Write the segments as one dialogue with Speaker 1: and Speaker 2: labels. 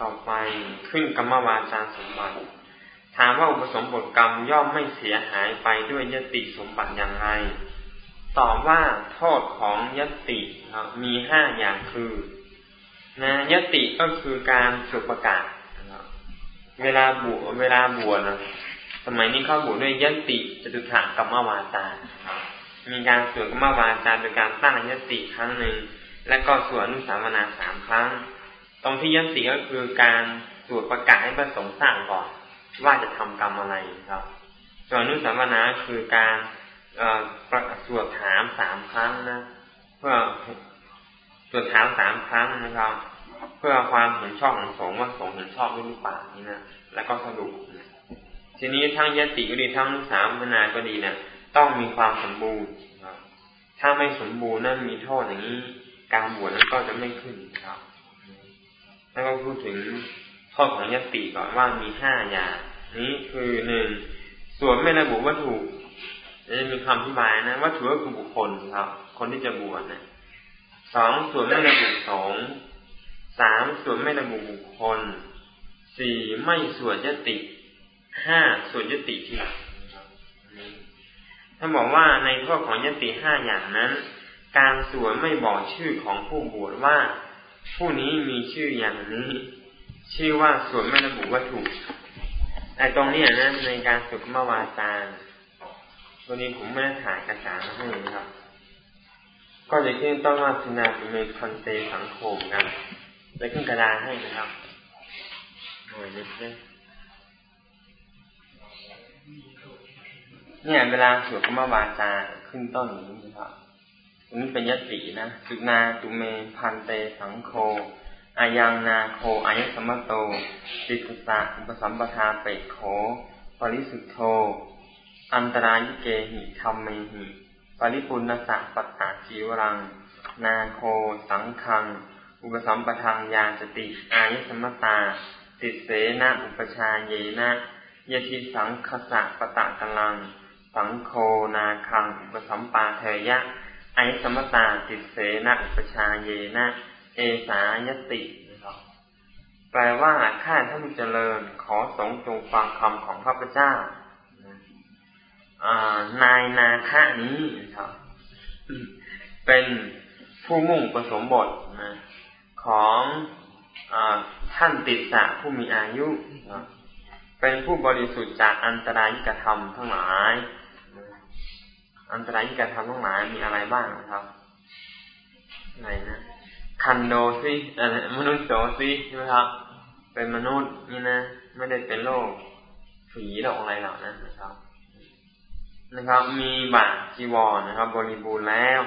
Speaker 1: ต่อไปขึ้นกรรมวาจาสมบัติ ถามว่าอุปสมบทกรรมย่อมไม่เสียหายไปด้วยยติสมบัติอย่างไร ตอบว่าโทษของยติมีห้าอย่างคือนะยติก็คือการสุประกาศเวลาบวชเวลาบวชนะสมัยนี้เข้าบวชด้วยยติจตุถากรรมวาจา มีการสวดกรรมวาจาโดยการตั้งยติครั้งหนึ่ง และก็สวดอนุสามนาสามครั้ง ตรงที่ยติก็คือการสวดประกาศให้พระสงฆ์สร้างก่อน ว่าจะทำกรรมอะไรครับส่วนอนุสามนาคือการสวดถามสามครั้งนะเพื่อสวดถามสามครั้งนะครับ เพื่อความเห็นชอบของสงฆ์ว่าสงฆ์เห็นชอบหรือเปล่านี่นะแล้วก็สรุปนะทีนี้ทั้งยติก็ดีทั้งนุสามพนาก็ดีเนะี่ยต้องมีความสมบูรณ์ถ้าไม่สมบูรณ์นั่นมีโทษอย่างนี้ การบวชนั้นก็จะไม่ขึ้นครับ แล้วก็พูดถึงข้อของยติก่อนว่ามีห้าอย่าง นี้คือหนึ่งส่วนไม่ระบุวัตถุจะมีคำอธิบายนะวัตถุก็คือบุคคลครับ คนที่จะบวชนะสองส่วนไม่ระบุสงสามส่วนไม่ระบุบุคคลสี่ไม่ส่วนยติห้าส่วนยติที่หลังถ้าบอกว่าในโทษของยติห้าอย่างนั้น การส่วนไม่บอกชื่อของผู้บวชว่า ผู้นี้มีชื่ออย่างนี้ ชื่อว่าสวนไม่ระบุวัตถุแต่ตรงนี้นะในการสุขมาวาจาตัวนี้ผมไม่ได้ถ่ายกระสามาให้นะครับ ก็จะขึ้นต้องว่าสุนาเป็นเมคันเตสังโฆกันจะขึ้นกระดาษให้นะครับหน่อยนิดนึงเนี่ยเวลาสวดกรรมวาจาขึ้นต้นอย่างนี้นะครับ ตรงนี้เป็นยตินะสุนาตุเมพันเตสังโฆอายังนาโคอายสมโตติสสะอุปสัมปทาเปโขปริสุทธโธ อันตรายิเกหิธรรมเมหิปริปุณสะปัตตาจีวรัง นาโคสังคัง อุปสัมปทางยาสติ อายสมตา ติเสนะอุปชาเยนะยติสังคสะปะตะกลัง สังโคนาคัง อุปสัมปาเทยะ ไอสมตาติเสนะอุปชาเยนะเอสายตินะครับแปลว่าข้าท่านเจริญขอสงจงฟังคำของพระพุทธเจ้านายนาคะนี้นะครับ เป็นผู้มุ่งประสมบทนะของอท่านติดสะผู้มีอายุนะเป็นผู้บริสุทธิ์จากอันตรายกระทำทั้งหลาย อันตรายการทำทั้งหลายมีอะไรบ้างนะครับอะไรนะคันโดซิอะไรมนุษย์โสซิใช่ไหมครับ เป็นมนุษย์นี่นะไม่ได้เป็นโรคฝีหรอกอะไรหรอกนั้นะครับ นะครับ มีบาตจีวรนะครับ บริบูรณ์แล้ว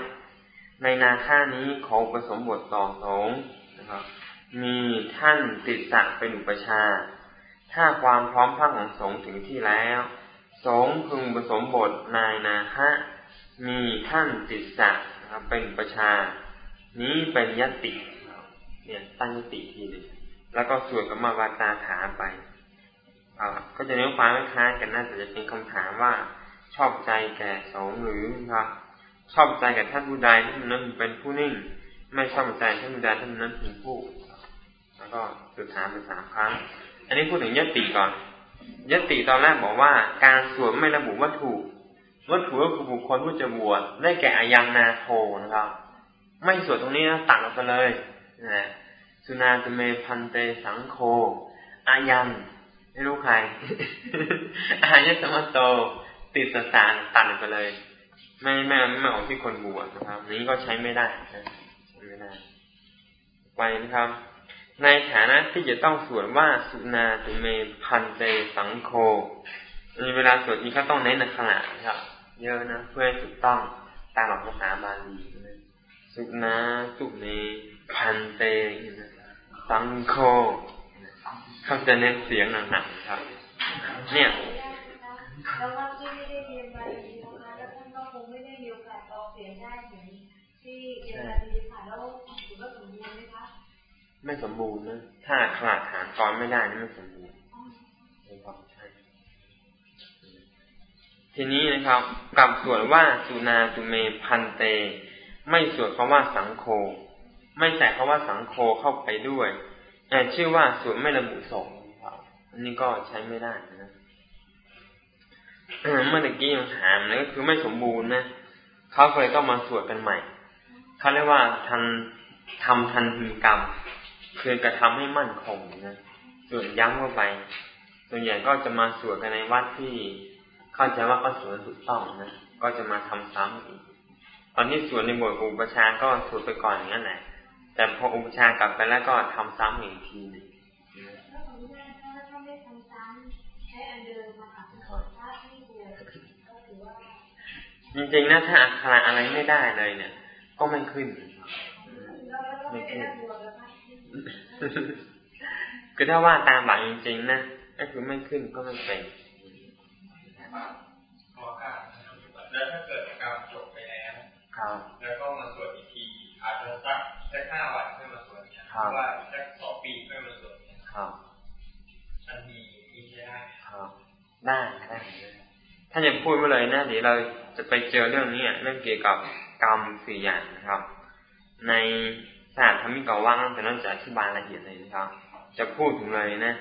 Speaker 1: ในนาค่านี้ขอผสมบทต่อสงนะครับ มีท่านติดสักเป็นอุปชา ถ้าความพร้อมพังของสงถึงที่แล้ว สงพึงผสมบทนายนาฮะ มีท่านติสักนะครับเป็นประชา นี้เป็นยติเนี่ยตั้งยติทีนึงแล้วก็สวดกับมวาตาถาไปก็จะเนื้อความคล้ายกันน่าจะเป็นคำถามว่าชอบใจแก่สงหรือครับชอบใจแกับท่านผู้ใดท่านนั้นเป็นผู้นิ่ง ไม่ชอบใจท่านผู้ใดท่านนั้นเป็นผู้ แล้วก็สุดท้ายเป็นสามครั้ง อันนี้พูดถึงยติก่อนยติตอนแรกบอกว่าการสวดไม่ระบุวัตถุ วัตถุก็คือบุคคลผู้จะบวชได้แก่อายังนาโทนะครับ ไม่สวดตรงนี้นะตัดออกไปเลยนะสุนาตเมพันเตสังโคอายังไม่รู้ใครอายสมโต ติดสารตัดไปเลย ไม่ไม่ไม่ออกที่คนบวชนะครับนี้ก็ใช้ไม่ได้ใช้ไม่ได้ไปนะครับ ในฐานะที่จะต้องสวดว่าสุนาตุเมพันเตสังโฆมีเวลาสวดนี้ก็ต้องเน้นในขณะครับ เยอะนะเพื่อให้ถูกต้องตามหลักภาษาบาลีสุนาตุเมพันเตสังโฆเขาจะเน้นเสียงหนักๆครับ เนี่ยแล้วว่าที่ไม่ได้เรียนบาลีนะคะแล้วท่านก็คงไม่ได้มีโอกาสออกเสียงได้เหมือนที่เรียนบาลีค่ะแล้วถือว่าสมบูรณ์ไหมคะไม่สมบูรณ์นะถ้าขาดฐานตอนไม่ได้นี่ไม่สมบูรณ์ ทีนี้นะครับกับสวนว่าสุนาตุเมพันเต ไม่สวนคาว่าสังโคไม่ใส่คาว่าสังโคเข้าไปด้วยแต่ชื่อว่าสวดไม่ระบุศพอันนี้ก็ใช้ไม่ได้นะเมื่อกี้ยังถามนะก็คือไม่สมบูรณ์นะเขาเคยต้องมาสวดกันใหม่เขาเรียกว่าทันทำทันทีกรรม คือกระทำให้มั่นคงนะส่วนย้ำเข้าไป ส่วนใหญ่ก็จะมาสวดกันในวัดที่ เข้าใจว่าเขาสวดถูกต้องนะก็จะมาทำซ้ำอีก ตอนที่สวดในบทอุปชาก็สวดไปก่อนอย่างนั้นแหละแต่พออุปชากลับไปแล้วก็ทำซ้ำอีกทีนึงจริงๆนะถ้าอักขระอะไรไม่ได้เลยเนี่ย ก็ไม่ขึ้นไม่ขึ้นคือถ้าว่าตามหลักจริงๆนะก็คือไม่ขึ้นก็ไม่เป็น
Speaker 2: แล้วถ้าเกิดการจบไปแล้วครับแล้วก็มาสวดอีกทีอาจจะสักสักห้าวันเพื่อมาสวดเนี่ยว่าสักสองปีเพื่อมาสวดเนี่ยครับอันนี้มีได้ครับได้
Speaker 1: ได้ถ้าจะพูดมาเลยนะเดี๋ยวเราจะไปเจอเรื่องนี้เรื่องเกี่ยวกับกรรมสี่อย่างนะครับ ในศาสตร์ธรรมิกาว่างแต่นั่นจะอธิบายละเอียดเลยนะครับ จะพูดถึงเลยนะ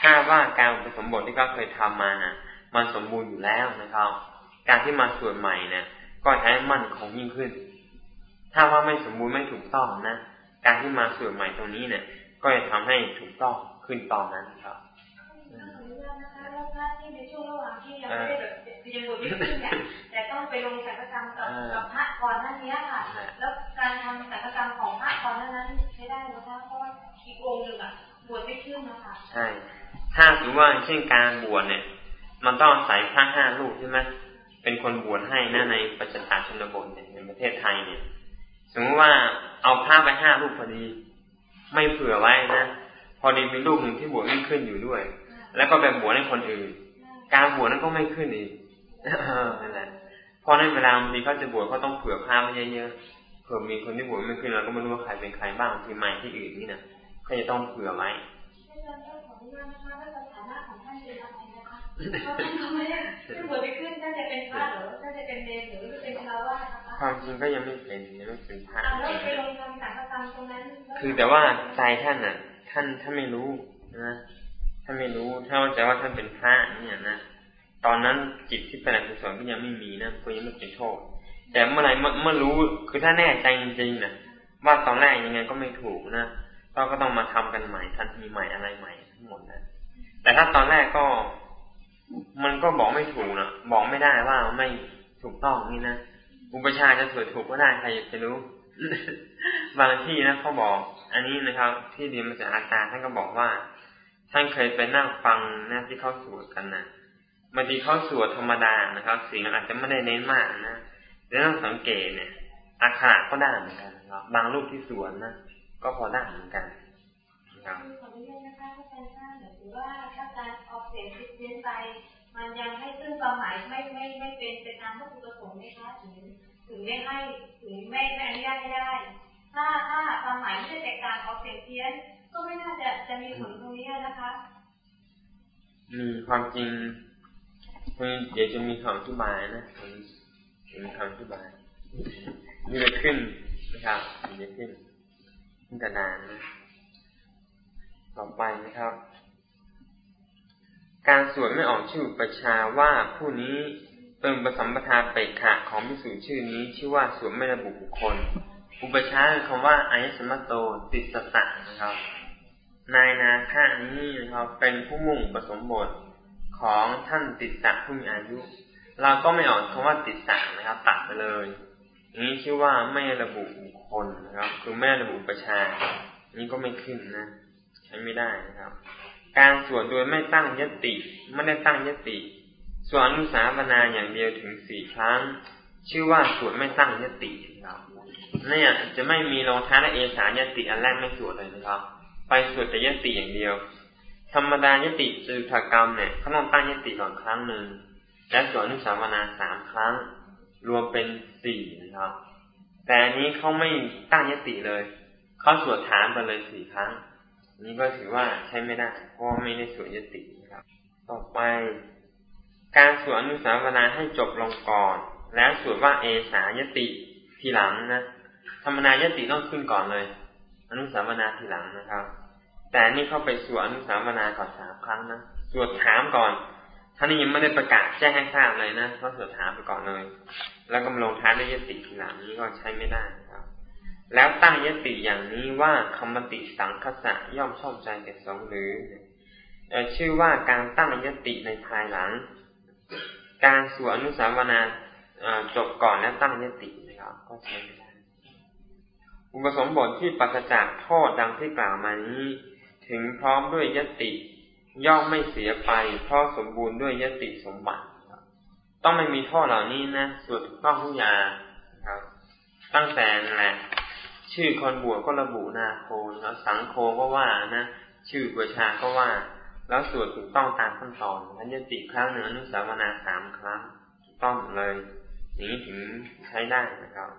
Speaker 1: ถ้าว่าการผสมบทที่เขาเคยทำมานะ มันสมบูรณ์อยู่แล้วนะครับ การที่มาสวดใหม่เนี่ยก็ใช้มั่นคงยิ่งขึ้น ถ้าว่าไม่สมบูรณ์ไม่ถูกต้องนะ การที่มาสวดใหม่ตรงนี้เนี่ย ก็จะทำให้ถูกต้องขึ้นตอนนั้นครับในช่วงระหว่างที่ยังไม่ได้แบบยังบวชไม่ขึ้นเนี่ยแต่ต้องไปลงสังฆกรรมกับพระก่อนหน้านี้ค่ะ แล้วการทำสังฆกรรมของพระก่อนหน้านั้นใช้ได้ไหมคะเพราะว่าอีกองค์หนึ่งอะบวชไม่ขึ้นนะคะใช่ ถ้าถือว่าเช่นการบวชเนี่ย มันต้องใส่พระห้าลูกใช่ไหมเป็นคนบวชให้นะในปัจจตาชนบทเนี่ยในประเทศไทยเนี่ย สมมติว่าเอาพระไปห้าลูกพอดี ไม่เผื่อไว้นะพอดีมีลูกหนึ่งที่บวชไม่ขึ้นอยู่ด้วย แล้วก็ไปบวชให้คนอื่น การบวชนั้นก็ไม่ขึ้นอีกนั่นแหละพราะในเวลาบางทีเขาจะบวชเขาต้องเผื่อผ้าไว้เยอะๆเผื่อมีคนที่บวชไม่ขึ้นเราก็ไม่รู้ว่าใครเป็นใครบ้างที่ใหม่ที่อื่นนี่นะเผื่อไว้ ขาจะต้องเผื่อไว้ความจริงก็ยังไม่เป็นยังไม่เป็นพระคือแต่ว่าใจท่านอะ ท่านท่านไม่รู้นะถ้าไม่รู้ถ้าว่าใจว่าท่านเป็นพระเนี่ยนะตอนนั้นจิตที่เป็นอกุศลก็ยังไม่มีนะก็ยังไม่เป็นโทษ แต่เมื่อไรเมื่อรู้คือถ้าแน่ใจจริงๆนะว่าตอนแรกยังไงก็ไม่ถูกนะก็ก็ต้องมาทำกันใหม่ทันทีใหม่อะไรใหม่ทั้งหมดนะแต่ถ้าตอนแรกก็ มันก็บอกไม่ถูกนะบอกไม่ได้ว่าไม่ถูกต้องนี่นะอุปชาจะถูกถูกก็ได้ใครจะรู้ บางที่นะเขาบอก อันนี้นะครับ ที่เรียนมาจากอาจารย์ท่านก็บอกว่า ท่านเคยไปนั่งฟังนะที่เขาสวดกันนะบางทีเขาสวดธรรมดานะครับเสียงอาจจะไม่ได้เน้นมากนะแต่ต้องสังเกตเนี่ยอาคาก็ได้เหมือนกันครับบางรูปที่สวดนะก็พอได้เหมือนกันนะครับขออนุญาตนะคะอาจารย์ถ้าหรือว่าถ้าการออก เสียงผิดเพี้นไป มันยังให้ซึ่งความหมายไม่ไม่ไม่เป็นไปตามวัตถุประสงค์ไหมคะถึงถึงได้ให้ถึงไม่ไม่อนุญาตให้ได้ ถ้าถ้าความหมายไม่ได้แตกต่างออกเสียงเพี้ยน ก็ไม่น่าจะจะมีผลตรงนี้นะคะมีความจริงเดี๋ยวจะมีคำอธิบายนะมีคำอธิบายนี่จะขึ้นนะครับนี่จะขึ้นขึ้นกระดานนะต่อไปนะครับ การสวดไม่ออกชื่อประชาว่าผู้นี้เป็นประสัมปทาเปกขะของพิสูจชื่อนี้ ชื่อว่าสวดไม่ระบุบุคคล อุปชาคือคำว่าอายสมโตติสสะนะครับ นายนาคานี้นะครับเป็นผู้มุ่งประสมบทของท่านติดสะผู้มีอายุ เราก็ไม่ออกคำว่าติดสะนะครับ ตัดไปเลยนี้ชื่อว่าไม่ระบุบุคคลนะครับ คือไม่ระบุประชานี้ก็ไม่ขึ้นนะ ใช้ไม่ได้นะครับ การสวดโดยไม่ตั้งยติ ไม่ได้ตั้งยติ สวดอนุสาสนาอย่างเดียวถึงสี่ครั้ง ชื่อว่าสวดไม่ตั้งยติครับเนี่ยจะไม่มีรองท้าและเอสายติอันแรกไม่สวดเลยนะครับ ไปสวดแต่ยติอย่างเดียว ธรรมดายติจืถกรรมเนี่ยเขาต้องตั้งยติก่อนครั้งหนึ่งและสวดอนุสาวนาสามครั้ง รวมเป็นสี่นะครับ แต่อันนี้เขาไม่ตั้งยติเลยเขาสวดถามไปเลยสี่ครั้ง นี้ก็ถือว่าใช้ไม่ได้เพราะไม่ได้สวดยตินะครับ ต่อไป การสวดอนุสาวนาให้จบลงก่อน แล้วสวดว่าเอสายติทีหลังนะธรรมนายติต้องขึ้นก่อนเลย อนุสาวนาทีหลังนะครับ แต่นี่เข้าไปสวดอนุสาวนาก่อนสามครั้งนะสวดถามก่อนท่านนี้ยังไม่ได้ประกาศแจ้งให้ทราบเลยนะก็สวดถามไปก่อนเลย แล้วก็มาลงท้ายด้วยยติทีหลังนี้ก็ใช้ไม่ได้ครับ แล้วตั้งยติอย่างนี้ว่าคำมติสังคสะย่อมชอบใจแก่สองหรือชื่อว่าการตั้งยติในภายหลัง การสวดอนุสาวนาจบก่อนแล้วตั้งยตินะครับก็ใช้ไม่ได้อุปสมบทที่ปัสจากโทษดังที่กล่าวมานี้ ถึงพร้อมด้วยยติ ย่อมไม่เสียไป เพราะสมบูรณ์ด้วยยติสมบัติ ต้องไม่มีโทษเหล่านี้นะสวดถูกต้องทุกอย่างครับ ตั้งแต่แหละ ชื่อคนบวชก็ระบุนาโคแล้วสังโคก็ว่านะชื่อประชาก็ว่า แล้วสวดถูกต้องตามขั้นตอนทันยติครั้งหนึ่งอนุสาวนาสามครั้งถูกต้องเลยอย่างนี้ถึงใช้ได้นะครับ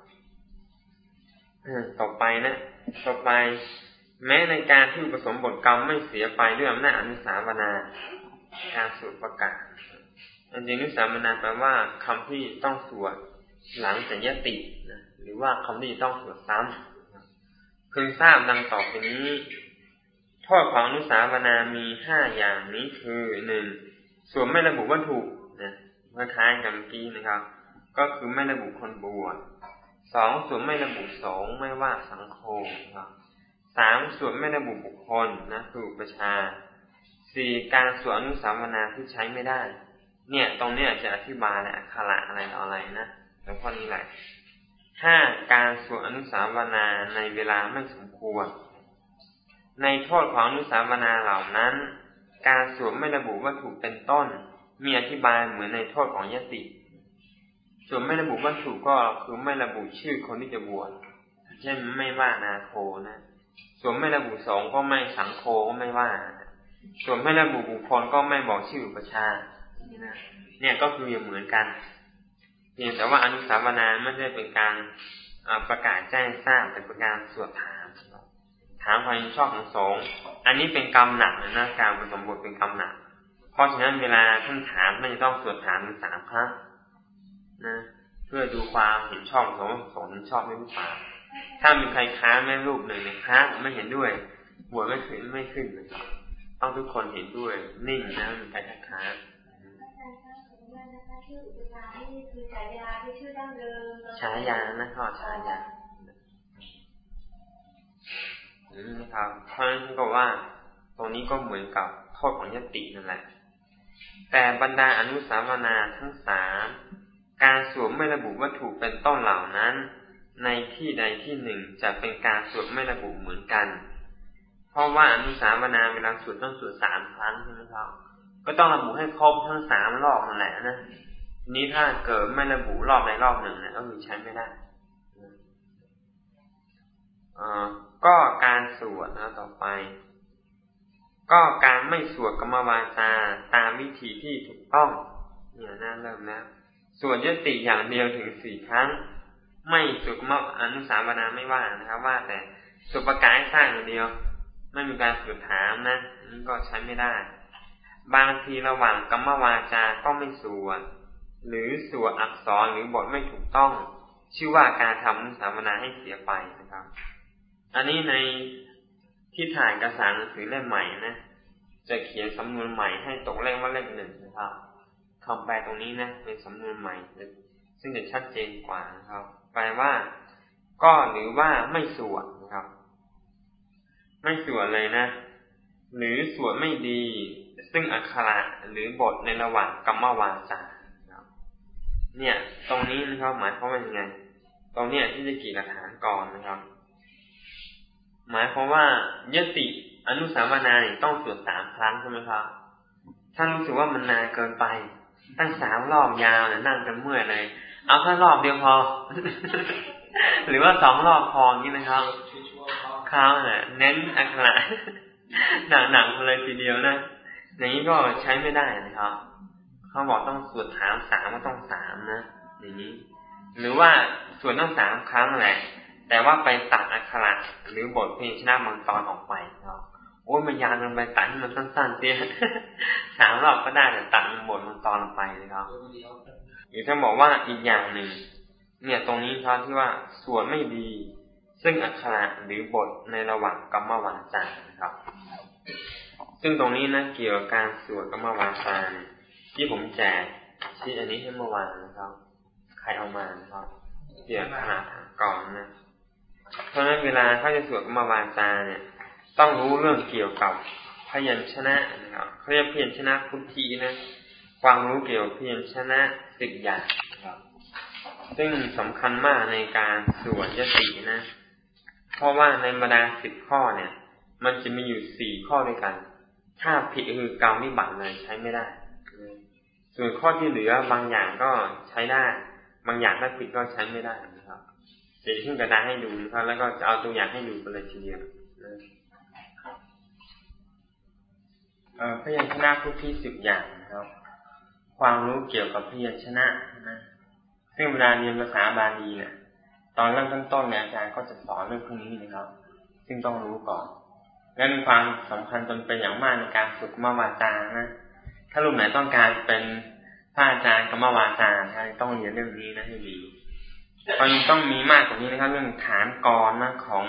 Speaker 1: ต่อไปนะต่อไป แม้ในการที่อุปสมบทกรรมไม่เสียไปด้วยอำนาจอนุสาวนาการสวดประกาศอันจริงอนุสาวนาแปลว่าคำที่ต้องสวดหลังจากยตินะหรือว่าคำที่ต้องสวดซ้ำ พึงทราบดังต่อไปนี้ โทษของอนุสาวนามีห้าอย่างนี้คือหนึ่งส่วดไม่ระบุวัตถุนะคล้ายกันเมื่อกี้นะครับ ก็คือไม่ระบุคนบวชสองส่วนไม่ระบุสงไม่ว่าสังโฆครับสามส่วนไม่ระบุบุคคลนะคือประชาสี่การส่วนอนุสาวนาที่ใช้ไม่ได้ เนี่ย ตรงเนี้ยจะอธิบายและอักขระอะไรต่ออะไรนะแล้วข้อนี้แหละ ห้าการส่วนอนุสาวนาในเวลาไม่สมควร ในโทษของอนุสาวนาเหล่านั้น การสวมไม่ระบุวัตถุเป็นต้น มีอธิบายเหมือนในโทษของยติส่วนไม่ระบุวัตถุก็คือไม่ระบุชื่อคนที่จะบวชเช่นไม่ว่านาโคนะส่วนไม่ระบุสงก็ไม่สังโคก็ไม่ว่า ส่วนไม่ระบุบุคคลก็ไม่บอกชื่อประชาเนี่ยก็คือยังเหมือนกัน เพียงแต่ว่าอนุสาวนาไม่ได้เป็นการประกาศแจ้งทราบแต่เป็นการสวดถามถามความชอบของสงฆ์อันนี้เป็นกรรมหนักนะการผสมบทเป็นกรรมหนัก เพราะฉะนั้นเวลาท่านถามไม่ต้องสวดถามสามครั้งนะเพื่อดูความเห็นชอบของสงฆ์ชอบไม่รู้ป่าถ้ามีใครค้าแม่ลูกหนึ่งในค้าไม่เห็นด้วยหัวไม่ขึ้นไม่ขึ้นนะครับต้องทุกคนเห็นด้วยนิ่งนะมีใครค้า ฉายานะข้อฉายาอืมนะครับเพราะฉะนั้นก็ว่า ตรงนี้ก็เหมือนกับโทษของยตินั่นแหละ แต่บรรดาอนุสาวนาทั้งสามการสวมไม่ระบุวัตถุเป็นต้นเหล่านั้น ในที่ใดที่หนึ่งจะเป็นการสวดไม่ระบุเหมือนกัน เพราะว่าอนุสาวนาเวลาสวดต้องสวดสามครั้งใช่ไหมครับ ก็ต้องระบุให้ครบทั้งสามรอบนั่นแหละนะนี้ถ้าเกิดไม่ระบุรอบในรอบหนึ่งเนี่ยก็คือใช้ไม่ได้ก็การสวดนะต่อไป ก็การไม่สวดกรรมวาจาตามวิธีที่ถูกต้องเนี่ยน่าเริ่มแล้วสวนยติอย่างเดียวถึงสี่ครั้ง ไม่สุกมอนุสาวนาไม่ว่านะครับ ว่าแต่สุประกายสร้างอย่างเดียว ไม่มีการสืบถามนะนี่ก็ใช้ไม่ได้ บางทีระหว่างกรรมวาจาก็ไม่สวดหรือสวดอักษรหรือบทไม่ถูกต้อง ชื่อว่าการทำนุสาวนาให้เสียไปนะครับ อันนี้ในที่ถ่ายกระสานหนังสือเล่มใหม่นะจะเขียนสำนวนใหม่ให้ตกเลขว่าเลขหนึ่งนะครับคำแปลตรงนี้นะเป็นสำนวนใหม่ ซึ่งจะชัดเจนกว่านะครับ แปลว่า ก็หรือว่าไม่สวดนะครับ ไม่สวดเลยนะ หรือสวดไม่ดี ซึ่งอักขระหรือบทในระหว่างกรรมวาจาเนี่ย ตรงนี้นะครับหมายความว่ายังไง ตรงเนี้ยที่จะกี่หลักฐานก่อนนะครับ หมายความว่ายติอนุสาวนาต้องสวดสามครั้งใช่ไหมครับ ถ้ารู้สึกว่ามันนานเกินไป ตั้งสามรอบยาวเนี่ยนั่งกันเมื่อยเลย เอาแค่รอบเดียวพอ หรือว่าสองรอบพออย่างนี้นะครับเขาเนี่ยเน้นอักขระหนักๆเลยทีเดียวนะ อย่างนี้ก็ใช้ไม่ได้นะครับเขาบอกต้องสวดถามสามก็ต้องสามนะอย่างนี้ หรือว่าสวดต้องสามครั้งแหละ แต่ว่าไปตัดอักขระหรือบทเพลงชนะมังตอนออกไปครับโอ้ยมันยาวลงไปตัดมันสั้นๆเตี้ยสามรอบก็ได้แต่ตัดมันหมดมันตอนลงไปนะครับหรือถ้าบอกว่าอีกอย่างหนึ่งเนี่ยตรงนี้เขาที่ว่าสวดไม่ดี ซึ่งอักขระหรือบทในระหว่างกรรมวันจันทร์นะครับ ซึ่งตรงนี้นะเกี่ยวกับการสวดกรรมวาจาที่ผมแจกที่อันนี้ให้เมื่อวานนะครับ ใครเอามานะครับเกี่ยวกับขนาดก่อนนะเพราะฉะนั้นเวลาเขาจะสวดกรรมวาจาเนี่ย ต้องรู้เรื่องเกี่ยวกับพยัญชนะนะครับเขาเรียกพยัญชนะพุทธีนะความรู้เกี่ยวกับพยัญชนะสิบอย่างนะครับซึ่งสำคัญมากในการสวดยตินะ เพราะว่าในบรรดาสิบข้อเนี่ย มันจะมีอยู่สี่ข้อด้วยกัน ถ้าผิดคือกรรมวิบัติเลยใช้ไม่ได้ ส่วนข้อที่เหลือบางอย่างก็ใช้ได้ บางอย่างถ้าผิดก็ใช้ไม่ได้นะครับเดี๋ยวขึ้นกระดาษให้ดูนะครับ แล้วก็จะเอาตัวอย่างให้ดูไปเลยทีเดียวพยัญชนะพุทธิสิบอย่างนะครับ ความรู้เกี่ยวกับพยัญชนะนะซึ่งเวลาเรียนภาษาบาลีเนี่ยตอนเริ่มต้นเนี่ยอาจารย์ก็จะสอนเรื่องพวกนี้นะครับ ซึ่งต้องรู้ก่อน และมีความสำคัญจนเป็นอย่างมากในการฝึกมาวาจานะ ถ้าลูกไหนต้องการเป็นพระอาจารย์กรรมวาจาใช่ต้องเรียนเรื่องนี้นะให้ดีตอนนี้ต้องมีมากกว่านี้นะครับ เรื่องฐานกรนะของ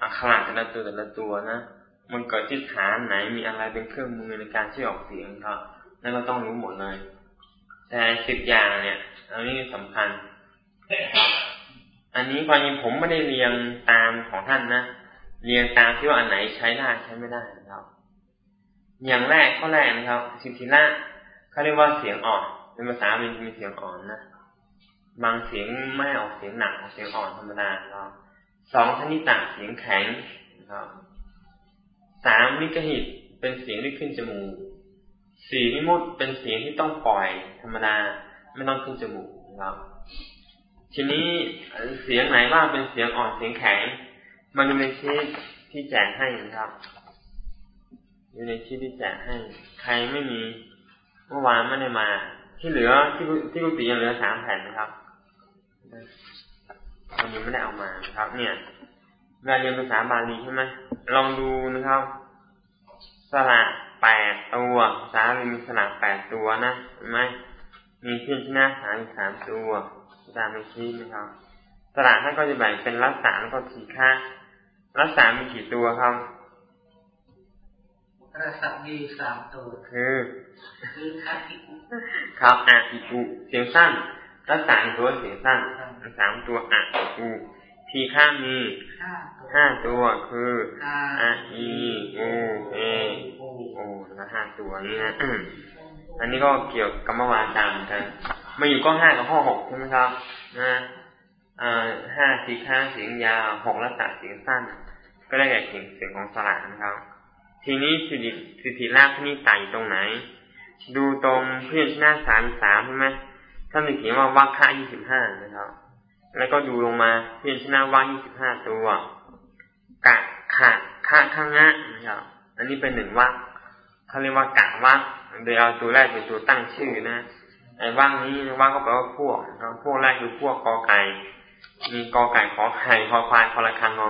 Speaker 1: อักขระแต่ละตัวแต่ละตัวนะ มันเกิดที่ฐานไหนมีอะไรเป็นเครื่องมือในการที่ออกเสียงครับนั่นก็ต้องรู้หมดเลย แต่สิบอย่างเนี่ย อันนี้สำคัญ อันนี้ความจริงผมไม่ได้เรียงตามของท่านนะ เรียงตามที่ว่าอันไหนใช้ได้ใช้ไม่ได้นะครับ อย่างแรกข้อแรกนะครับสิทธิละเขาเรียกว่าเสียงอ่อนเป็นภาษาเป็นเสียงอ่อนนะบางเสียงไม่ออกเสียงหนักออกเสียงอ่อนธรรมดาครับสองชนิตะเสียงแข็งนะครับสามนิกหิตเป็นเสียงที่ขึ้นจมูกสี่นิมุตเป็นเสียงที่ต้องปล่อยธรรมดาไม่ต้องขึ้นจมูกนะครับ ทีนี้เสียงไหนว่าเป็นเสียงอ่อนเสียงแข็ง มันจะเป็นที่ที่แจกให้นะครับ อยู่ในที่ที่แจกให้ ใครไม่มีเมื่อวานไม่ได้มา ที่เหลือที่ที่กุฏิยังเหลือสามแผ่นนะครับวันนี้ไม่ได้เอามาครับ เนี่ยเวลาเรียนภาษาบาลีใช่ไหมลองดูนะครับ สระแปดตัวภาษาลีมีสระแปดตัวนะเห็นไหมมีเพียงชนะสามสามตัวตามในชีนะครับสระท่านก็จะแบ่งเป็นรักษาแล้วก็ทีฆะ รักษามีกี่ตัวครับ
Speaker 3: รสับมีสามตัว
Speaker 1: คือคือคัติอุครับอาอิอุเสียงสั้นรักษาตัวเสียงสั้นสามตัวอาอิอุทีข้ามีห้าตัวคืออาอีอูเอโอแล้วห้าตัวนี้นะอันนี้ก็เกี่ยวกับกรรมวาจาเหมือนกันมาอยู่ก็ห้ากับข้อหกใช่ไหมครับนะห้าสีข้าเสียงยาวหกรักษาเสียงสั้น ก็ได้แก่เสียงเสียงของสระนะครับ ทีนี้สิริสิทธิลาภนี่ตายอยู่ตรงไหน ดูตรงเพื่อนหน้าสามสามใช่ไหมถ้ามีเขียนว่าวัคคะยี่สิบห้านะครับ แล้วก็ดูลงมาเพื่อนหน้าวัคยี่สิบห้าตัวกะขะคะข้างะนะครับ อันนี้เป็นหนึ่งวัคเขาเรียกว่ากะวัคโดยเอาตัวแรกเป็นตัวตั้งชื่อนะไอ้วัคนี้วัคก็แปลว่าพวกพวกแรกคือพวกกอไก่ มีกอไก่ขอไข่คอควายคอระคังงอ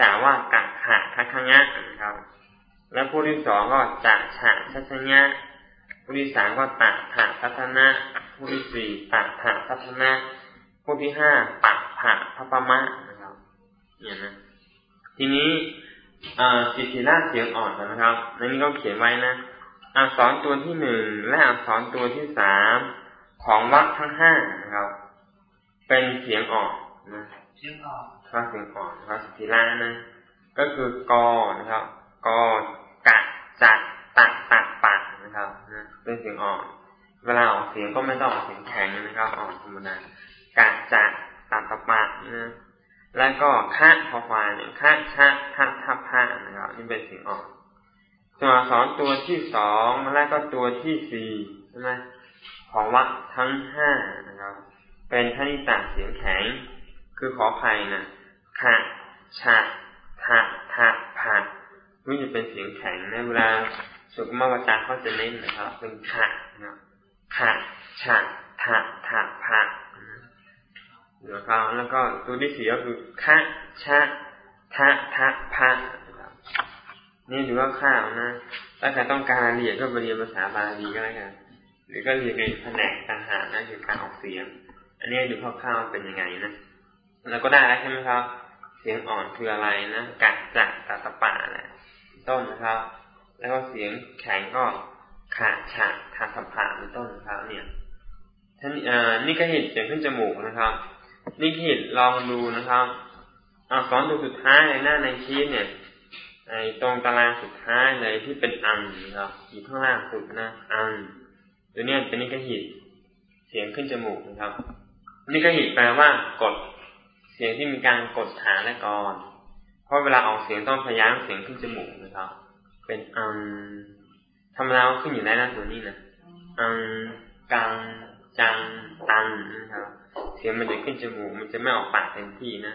Speaker 1: งูแต่ว่ากะขะคะข้างะนะครับ แล้วผู้ที่สองก็จะฉะชัชญะผู้ที่สามก็ตะถะพัฒนะผู้ที่สี่ตะถะพัฒนะผู้ที่ห้าปะผะพระปมะนะครับเนี่ยนะทีนี้สิทธิราชเสียงอ่อนนะครับในนี้ก็เขียนไว้นะอักษรตัวที่หนึ่งและอักษรตัวที่สามของวรรคทั้งห้านะครับ เป็นเสียงอ่อนนะ
Speaker 3: เสียงอ่อน
Speaker 1: ครับเสียงอ่อนครับสิทธิรานะ ก็คือกอนะครับ กอกะจะตัดตัดปัดนะครับนะเป็นเสียงออกเวลาออกเสียงก็ไม่ต้องออกเสียงแข็งนะครับออกธรรมดากะจะตัดตะปะนะแล้วก็คะพอควายเนี่ยคะชะทัทับพะนะครับนี่เป็นเสียงออกส่วนสอนตัวที่สองแล้วก็ตัวที่สี่ใช่ไหมของวัดทั้งห้านะครับ เป็นทนิตาเสียงแข็ง คือขอไข่นะ คะชะทะทะพะนี่จะเป็นเสียงแข็งนะเวลาสุกมาวจาเขาจะเน้นนะครับ เป็นขะนะขะฉะทะทะพะเดี๋ยวเขาแล้วก็ตัวที่สี่ก็คือคะชะทะทะพะนี่ถือว่าข้าวนะ ถ้าใครต้องการเรียนก็ไปเรียนภาษาบาลีก็แล้วกันหรือก็เรียนในแผนกต่างหากนะคือการออกเสียง อันนี้ดูคร่าวๆเป็นยังไงนะ แล้วก็ได้แล้วใช่ไหมครับ เสียงอ่อนคืออะไรนะกัดจัดตะตะปะแหละต้นนะครับ แล้วก็เสียงแข็งก็ขาฉากทางสัมผัสเป็นต้นนะครับ เนี่ยท่านนี่ก็เห็นเสียงขึ้นจมูกนะครับ นี่ก็เห็นลองดูนะครับอสอนตัวสุดท้ายในหน้าในชีตเนี่ยไอ้ตรงตารางสุดท้ายเลยที่เป็นอังนะครับอยู่ข้างล่างสุดนะอังตัวนี้เป็นนิกหิตเสียงขึ้นจมูกนะครับนิกหิตแปลว่ากด สียงที่มีการกดฐานและกรเพราะเวลาออกเสียงต้องพยายามเสียงขึ้นจมูกนะครับ เป็นอังธรรมดาขึ้นอยู่ได้นตัวนี้นะอังกังจังตังนะครับ เสียงมันจะขึ้นจมูก มันจะไม่ออกปากเต็มที่นะ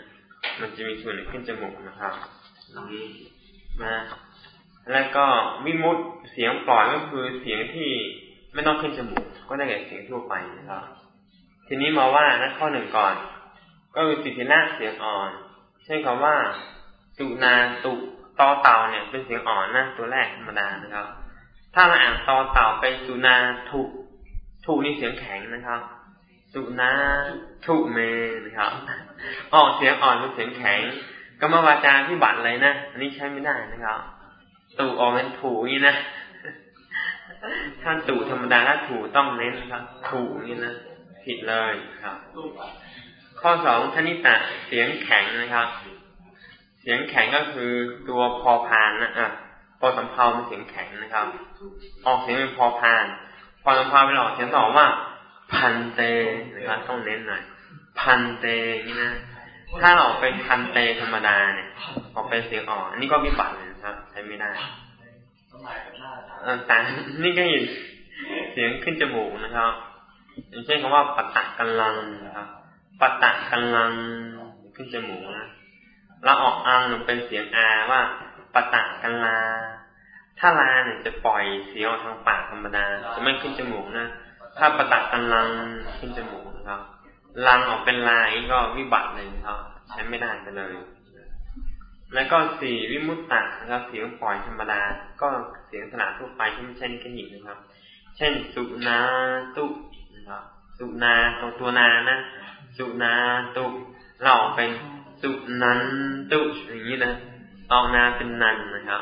Speaker 1: มันจะมีส่วนหนึ่งขึ้นจมูกนะครับนี้นะแล้วก็วิมุตเสียงปล่อยก็คือเสียงที่ไม่ต้องขึ้นจมูก ก็ได้แก่เสียงทั่วไปนะครับ ทีนี้มาว่านะข้อหนึ่งก่อน ก็คือสิทธิละเสียงอ่อน ใช่คำว่าสุนาตุตอเต่าเนี่ยเป็นเสียงอ่อนนะตัวแรกธรรมดานะครับ ถ้าเราอ่านตอเต่าไปสุนาทุทุนี่เสียงแข็งนะครับ สุนาทุเมนะครับออกเสียงอ่อนเป็นเสียงแข็งกรรมวาจาที่บัตรเลยนะอันนี้ใช้ไม่ได้นะครับตู่ออกเป็นถูนี่นะถ้าตู่ธรรมดาถ้าถูต้องเน้นครับถูนี่นะผิดเลยครับ ข้อสองธนิตะเสียงแข็งนะครับ เสียงแข็งก็คือตัวพอพานนะอะพอสำเพาเป็นเสียงแข็งนะครับ ออกเสียงเป็นพอพาน พอสำเพาเป็นออกเสียงต่อว่า พันเตนะครับต้องเน้นหน่อย พันเตนี่นะถ้าออกเป็นพันเตธรรมดาเนี่ย ออกเป็นเสียงอ่อนอันนี้ก็วิบัติเลยนะครับ ใช้ไม่ได้แต่นี่ก็เห็นเสียงขึ้นจมูกนะครับอย่างเช่นคำว่าปัตตะกันลังนะครับ ปัตะกันลังขึ้นจมูกนะแล้วออกอังเป็นเสียงอาว่าปัตะกันลา ถ้าลาเนี่ยจะปล่อยเสียงออกทางปากธรรมดาจะไม่ขึ้นจมูกนะถ้าปัตะกันลังขึ้นจมูกนะครับลังออกเป็นลายก็วิบัติเลยครับใช้ไม่ได้ไปเลย แล้วก็สี่วิมุตตะนะครับเสียงปล่อยธรรมดา ก็เสียงสระทั่วไปที่ไม่ใช่นิกหินะครับ เช่น สุนาตุนะครับสุนาตัวตัวนานะ สุนาตุเราเป็นสุนันตุอย่างนี้นะตองนาเป็นนันนะครับ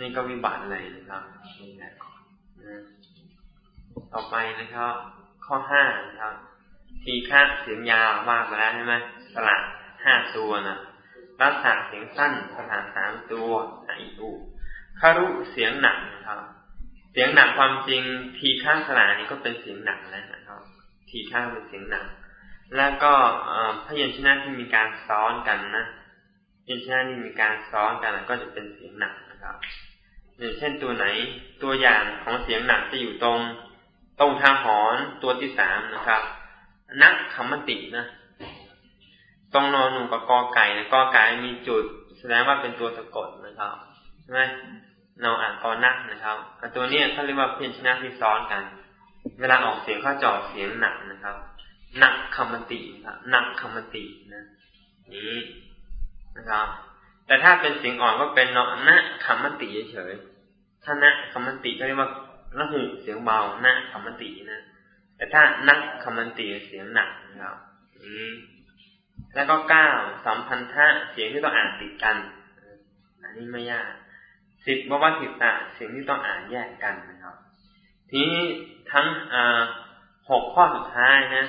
Speaker 1: นี่ก็วิบัติเลยนะครับต่อไปนะครับ ข้อห้านะครับทีฆะเสียงยาวมากไปแล้วใช่ไหมสระห้าตัวนะรัศเสียงสั้นสถานสามตัวไออูคารุเสียงหนักนะครับ เสียงหนักความจริงทีฆะสระนี้ก็เป็นเสียงหนักแล้วนะครับ ทีฆะเป็นเสียงหนัก แล้วก็พยัญชนะที่มีการซ้อนกันนะพยัญชนะที่มีการซ้อนกันก็จะเป็นเสียงหนักนะครับอย่างเช่นตัวไหนตัวอย่างของเสียงหนักจะอยู่ตรงตรงทางหอนตัวที่สามนะครับ นักคำมตินะตรงนอนหนูกับกอไก่นะกอไก่มีจุด แสดงว่าเป็นตัวสะกดนะครับใช่ไหมเราอ่านกอนักนะครับตัวนี้เขาเรียกว่าเพียนชนะที่ซ้อนกัน เวลาออกเสียงเขาจอดเสียงหนักนะครับ นักคำมติครับหนักคำมตินะนี้นะครับ แต่ถ้าเป็นเสียงอ่อนก็เป็นเนาะนะคำมติเฉยๆถ้านะคำมติก็เรียกว่าละหูเสียงเบานะคำมตินะแต่ถ้านักคำมันตีเสียงหนักนะครับอืมแล้วก็เก้าสัมพันธะเสียงที่ต้องอ่านติดกัน อันนี้ไม่ยากสิบววัติตะเสียงที่ต้องอ่านแยกกันนะครับ ทีนี้ทั้งหกข้อสุดท้ายนะ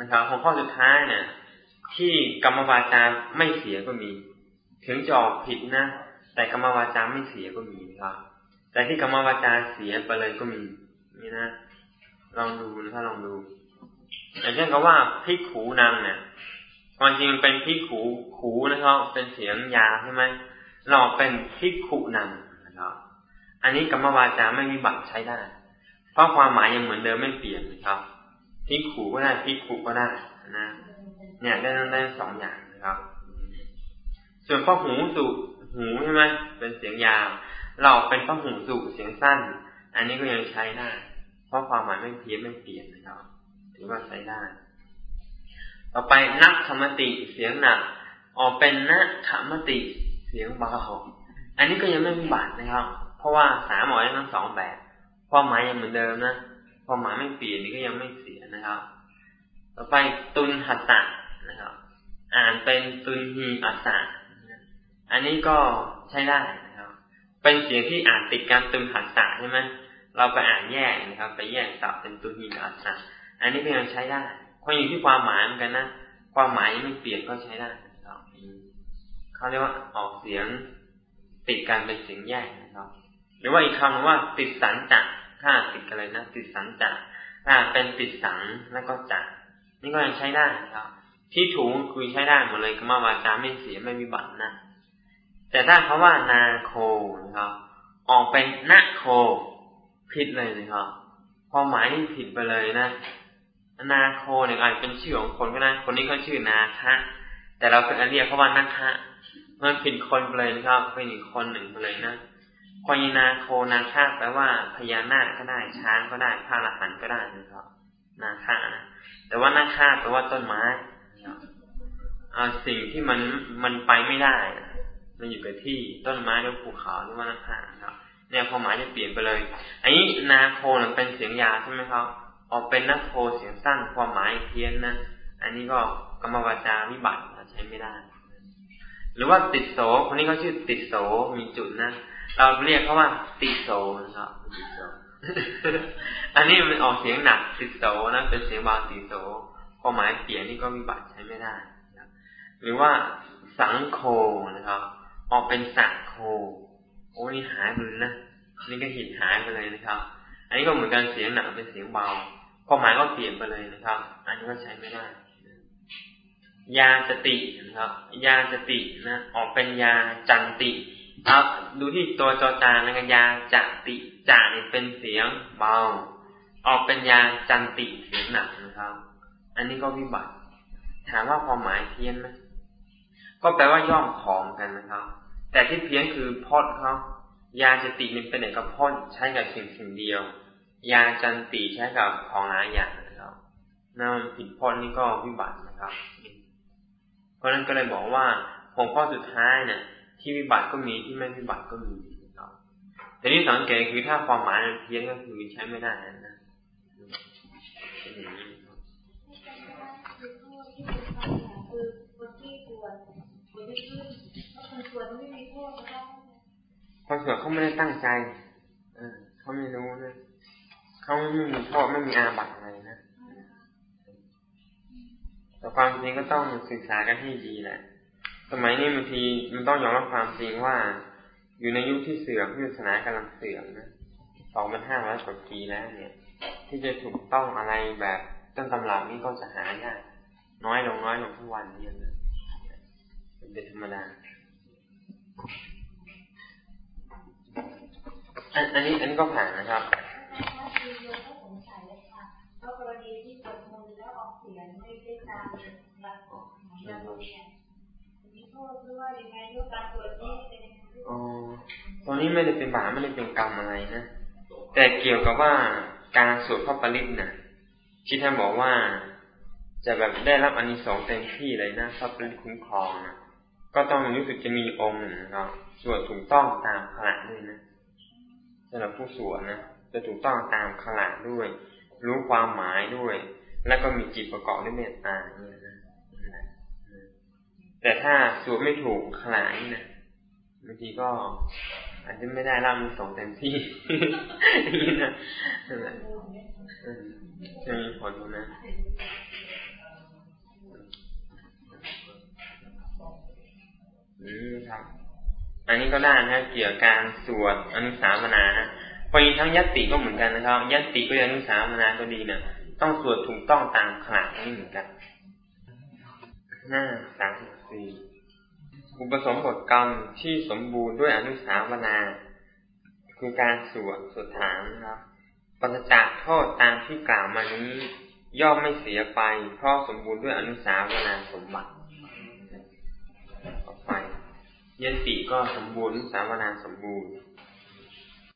Speaker 1: นะครับหกข้อสุดท้ายเนี่ยที่กรรมวาจาไม่เสียก็มี ถึงจะออกผิดนะ แต่กรรมวาจาไม่เสียก็มีครับ แต่ที่กรรมวาจาเสียไปเลยก็มี นี่นะลองดูนะถ้าลองดูอย่างเช่นคำว่าพิกขูนำเนี่ยความจริงเป็นพิกขูขูนะครับ เป็นเสียงยาใช่ไหมเราเป็นพิกขุนำนะครับอันนี้กรรมวาจาไม่มีบัตรใช้ได้ เพราะความหมายยังเหมือนเดิมไม่เปลี่ยนนะครับ พิกขูก็ได้พิกขุก็ได้นะเนี่ยได้ได้สองอย่างนะครับ ส่วนพ่อหูสุหูใช่ไหมเป็นเสียงยาว เราเป็นพ่อหูสุเสียงสั้น อันนี้ก็ยังใช้ได้ เพราะความหมายไม่เพี้ยนไม่เปลี่ยนนะครับถือว่าใช้ได้ ต่อไปนักธรรมติเสียงหนัก ออกเป็นนักธรรมติเสียงเบาอันนี้ก็ยังไม่มีบาทนะครับ เพราะว่าสามหมอทั้งสองแบบความหมายยังเหมือนเดิมนะความหมายไม่เปลี่ยนนี่ก็ยังไม่เส นะครับ ต่อไปตุนหัตตะนะครับ อ่านเป็นตุนฮีอัตตะอันนี้ก็ใช้ได้นะครับ เป็นเสียงที่อ่านติดการตึงหัสสะใช่ไหมเราไปอ่านแยกนะครับ ไปแยกสับเป็นตุหินอัสสะอันนี้ก็ยังใช้ได้เพราะอยู่ที่ความหมายเหมือนกันนะความหมายไม่เปลี่ยนก็ใช้ได้นะครับเขาเรียกว่าออกเสียงติดกันเป็นเสียงแยกนะครับ หรือว่าอีกคำว่าติดสันจักถ้าติดกันเลยนะติดสันจัก ถ้าเป็นติดสังแล้วก็จักนี่ก็ยังใช้ได้นะครับ ที่ถูกคือใช้ได้หมดเลยก็มาวาจาไม่เสียไม่มีบัตรนะ แต่ถ้าเขาว่านาโคนะครับ ออกเป็นนาโคผิดเลยนะครับความหมายนี่ผิดไปเลยนะ นาโคเนี่ยอาจเป็นชื่อของคนก็ได้คนนี้เขาชื่อนาคะแต่เราเป็นเรียกเขาว่านาคะมันผิดคนไปเลยนะครับเป็นอีกคนหนึ่งไปเลยนะ พอยนาโคนาคาแปลว่าพญานาคก็ได้ ช้างก็ได้พระอรหันก็ได้นะครับนาคานะแต่ว่านาคาแปลว่าต้นไม้สิ่งที่มันมันไปไม่ได้ มันอยู่กับที่ต้นไม้หรือภูเขาหรือว่านาคาครับเนี่ยความหมายจะเปลี่ยนไปเลย อันนี้นาโคเป็นเสียงยาใช่ไหมครับออกเป็นนักโคเสียงสั้นความหมายเพี้ยนนะอันนี้ก็กรรมวาจาวิบัติใช้ไม่ได้ หรือว่าติดโสคนนี้เขาชื่อติดโสมีจุดนะ เราเรียกเขาว่า ติโสนะครับติโสอันนี้มันออกเสียงหนักติโสนะเป็นเสียงบาติโสความหมายเปลี่ยนนี่ก็วิบัติใช้ไม่ได้หรือว่าสังโคนะครับ ออกเป็นสักโค โอ้นี่หายไปเลยนะนี่ก็หินหายไปเลยนะครับ อันนี้ก็เหมือนกันเสียงหนักเป็นเสียงเบาความหมายก็เปลี่ยนไปเลยนะครับ อันนี้ก็ใช้ไม่ได้ยาสตินะครับ ยาสตินะ ออกเป็นยาจันติ ครับดูที่ตัวจอจานนะยาจัติจาเนี่ยเป็นเสียงเบา ออกเป็นยาจันติเสียงหนักนะครับ อันนี้ก็วิบัติ ถามว่าความหมายเพี้ยนไหมก็แปลว่าย่อมของกันนะครับ แต่ที่เพี้ยนคือพจน์เขายาจตินี่เป็นเอกพจน์ใช้กับสิ่งสิ่งเดียว ยาจันติใช้กับของหลายอย่างนะครับนั่นผิดพจน์นี่ก็วิบัตินะครับ เพราะนั้นก็เลยบอกว่าหัวข้อสุดท้ายเนี่ย ที่วิบัติก็มีที่ไม่วิบัติก็มีนะครับแต่ที่สังเกตคือถ้าความหมายมันเพี้ยนก็คือใช้ไม่ได้นะคนสวดเขาไม่ได้ตั้งใจ เออเขาไม่รู้นะเขาไม่มีโทษไม่มีอาบัติอะไรนะแต่ความจริงก็ต้องศึกษากันให้ดีแหละ สมัยนี้บางทีมันต้องยอมรับความจริงว่า อยู่ในยุคที่เสื่อมพุทธศาสนากำลังเสื่อมนะสองพันห้าร้อยกว่าปีแล้วเนี่ย ที่จะถูกต้องอะไรแบบต้นตำรานี้ก็จะหายากน้อยลงน้อยลงทุกวันนี่นะเป็นธรรมดาอันอันนี้อันนี้ก็ผ่านนะครับอ๋อตอน อ๋อตอนี้ไม่ได้เป็นบาปไม่ได้เป็นกรรมอะไรนะแต่เกี่ยวกับว่าการสวดพระปริตนะที่ท่านบอกว่าจะแบบได้รับอานิสงส์เต็มที่เลยนะพระปริตคุ้มครองนะก็ต้องรู้สึกจะมีองค์หนึ่งนะสวดถูกต้องตามขลังด้วยนะสำหรับผู้สวดนะจะถูกต้องตามขลังด้วย รู้ความหมายด้วย แล้วก็มีจิตประกอบด้วยเมตตาเนี่ยนะ แต่ถ้าสวดไม่ถูกขลังนี่นะบางทีก็อาจจะไม่ได้ร่ำสองเต็มที่นี่นะจะมีผลนะอืมครับ อันนี้ก็ได้นะเกี่ยวกับการสวดอนุสามนานะพอมีทั้งยัตติก็เหมือนกันนะครับ ยัตติก็ยังอนุสามนาก็ดีเนะต้องสวดถูกต้องตามขลังนี่เหมือนกันหน้าสามสิบ สี่อุปสมบทกรรมที่สมบูรณ์ด้วยอนุสาวนา คือการสวดสวดถามนะครับปัจจากโทษตามที่กล่าวมานี้ย่อมไม่เสียไป เพราะสมบูรณ์ด้วยอนุสาวนาสมบัติไปยันติก็สมบูรณ์สาวนาสมบูรณ์